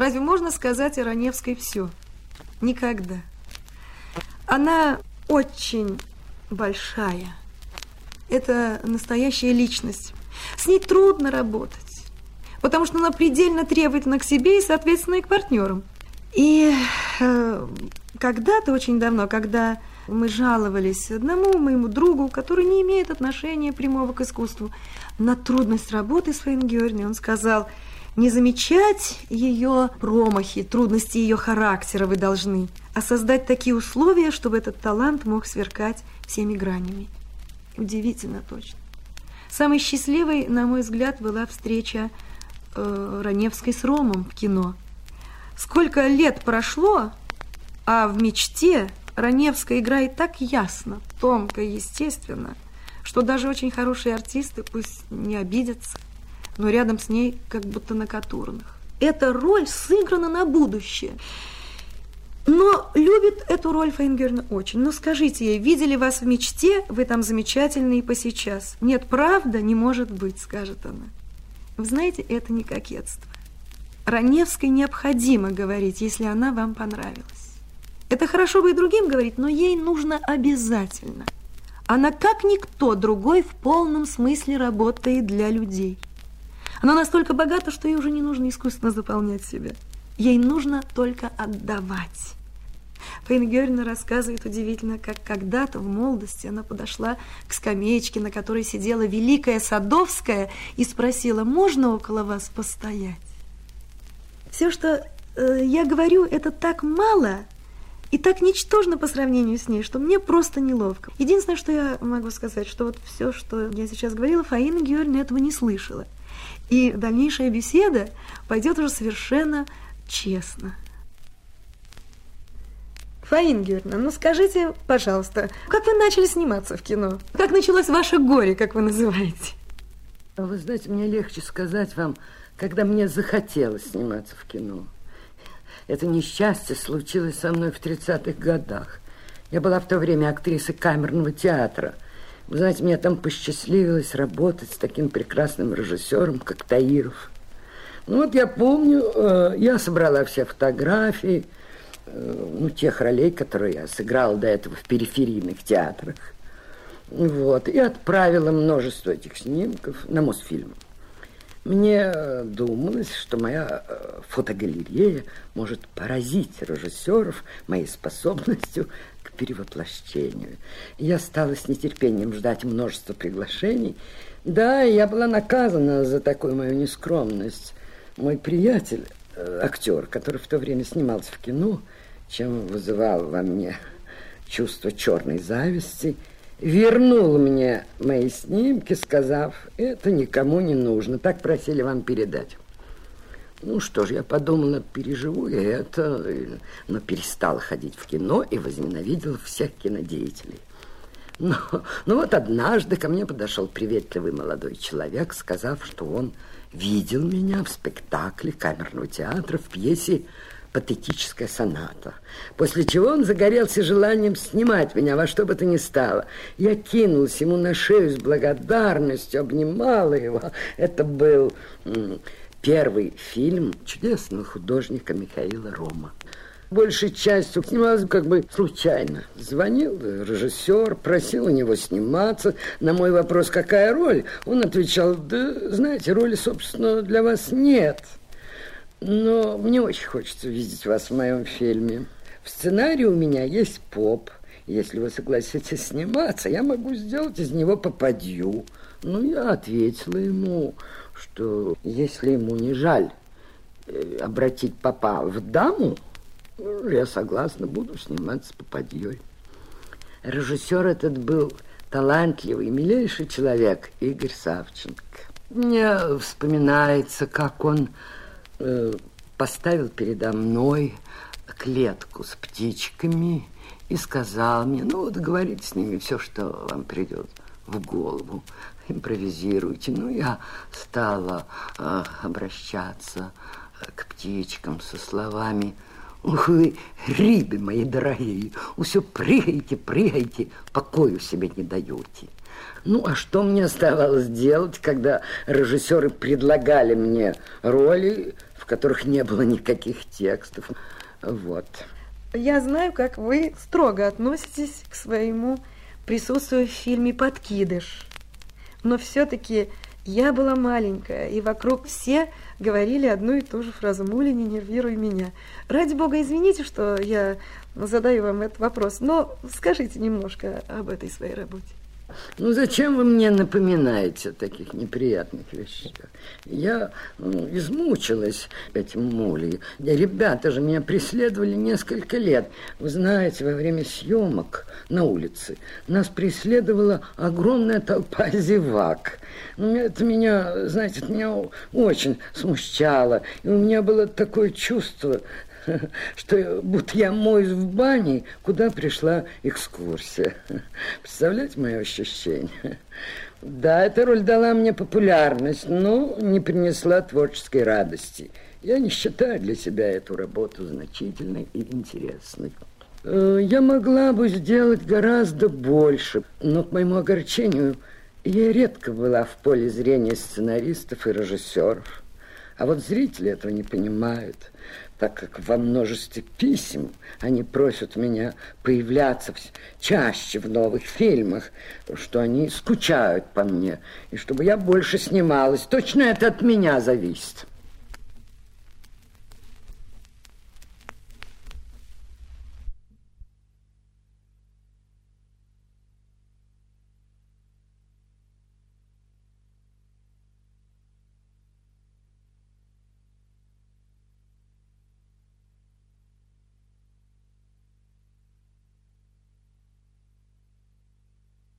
Разве можно сказать о Раневской все? Никогда. Она очень большая. Это настоящая личность. С ней трудно работать, потому что она предельно требовательна к себе и, соответственно, и к партнерам. И э, когда-то, очень давно, когда мы жаловались одному моему другу, который не имеет отношения прямого к искусству, на трудность работы с Фейнгерни, он сказал, не замечать ее промахи, трудности ее характера вы должны, а создать такие условия, чтобы этот талант мог сверкать всеми гранями. Удивительно точно. Самой счастливой, на мой взгляд, была встреча э, Раневской с Ромом в кино. Сколько лет прошло, а в мечте Раневская играет так ясно, тонко естественно, что даже очень хорошие артисты пусть не обидятся, но рядом с ней как будто на катурнах. Эта роль сыграна на будущее. Но любит эту роль Фейнгерна очень. Но скажите ей, видели вас в мечте, вы там замечательные по сейчас. Нет, правда, не может быть, скажет она. Вы знаете, это не кокетство. Раневской необходимо говорить, если она вам понравилась. Это хорошо бы и другим говорить, но ей нужно обязательно. Она, как никто другой, в полном смысле работает для людей. Она настолько богата, что ей уже не нужно искусственно заполнять себя. Ей нужно только отдавать. Фейн Герна рассказывает удивительно, как когда-то в молодости она подошла к скамеечке, на которой сидела великая Садовская, и спросила, можно около вас постоять? Все, что э, я говорю, это так мало, и так ничтожно по сравнению с ней, что мне просто неловко. Единственное, что я могу сказать, что вот все, что я сейчас говорила, Фаина Георгиевна этого не слышала. И дальнейшая беседа пойдет уже совершенно честно. Фаина Георгиевна, ну скажите, пожалуйста, как вы начали сниматься в кино? Как началось ваше горе, как вы называете? Вы знаете, мне легче сказать вам, когда мне захотелось сниматься в кино. Это несчастье случилось со мной в 30-х годах. Я была в то время актрисой камерного театра. Знаете, мне там посчастливилось работать с таким прекрасным режиссером, как Таиров. Ну вот я помню, э, я собрала все фотографии, э, ну, тех ролей, которые я сыграла до этого в периферийных театрах. Вот, и отправила множество этих снимков на Мосфильм. Мне э, думалось, что моя фотогалерея может поразить режиссеров моей способностью к перевоплощению. Я стала с нетерпением ждать множество приглашений. Да, я была наказана за такую мою нескромность. Мой приятель, э, актер, который в то время снимался в кино, чем вызывал во мне чувство черной зависти – вернул мне мои снимки, сказав, это никому не нужно, так просили вам передать. Ну что ж, я подумала, переживу я это, но перестала ходить в кино и возненавидела всех кинодеятелей. Но, ну вот однажды ко мне подошел приветливый молодой человек, сказав, что он видел меня в спектакле камерного театра в пьесе патетическая соната. После чего он загорелся желанием снимать меня во что бы то ни стало. Я кинулась ему на шею с благодарностью, обнимала его. Это был первый фильм чудесного художника Михаила Рома. Большей частью снималась как бы случайно. Звонил режиссер, просил у него сниматься. На мой вопрос, какая роль, он отвечал, да, знаете, роли, собственно, для вас нет. Но мне очень хочется видеть вас в моем фильме. В сценарии у меня есть поп. Если вы согласитесь сниматься, я могу сделать из него попадью. Ну, я ответила ему, что если ему не жаль э, обратить папа в даму, я согласна, буду сниматься попадьей. Режиссер этот был талантливый, милейший человек, Игорь Савченко. Мне вспоминается, как он Э, поставил передо мной клетку с птичками и сказал мне, ну вот говорите с ними все, что вам придет в голову, импровизируйте. Ну, я стала э, обращаться к птичкам со словами «Ух вы, рыбы мои дорогие, все прыгайте, прыгайте, покою себе не даете». Ну, а что мне оставалось делать, когда режиссеры предлагали мне роли которых не было никаких текстов. Вот. Я знаю, как вы строго относитесь к своему присутствию в фильме «Подкидыш». Но все-таки я была маленькая, и вокруг все говорили одну и ту же фразу «Муля, не нервируй меня». Ради бога, извините, что я задаю вам этот вопрос, но скажите немножко об этой своей работе. Ну, зачем вы мне напоминаете о таких неприятных вещах? Я ну, измучилась этим мулей. Ребята же меня преследовали несколько лет. Вы знаете, во время съемок на улице нас преследовала огромная толпа зевак. Ну, это меня, знаете, это меня очень смущало. И у меня было такое чувство, что будто я моюсь в бане, куда пришла экскурсия. Представляете мое ощущение? Да, эта роль дала мне популярность, но не принесла творческой радости. Я не считаю для себя эту работу значительной и интересной. Э, я могла бы сделать гораздо больше, но, к моему огорчению, я редко была в поле зрения сценаристов и режиссеров. А вот зрители этого не понимают так как во множестве писем они просят меня появляться чаще в новых фильмах, что они скучают по мне, и чтобы я больше снималась. Точно это от меня зависит.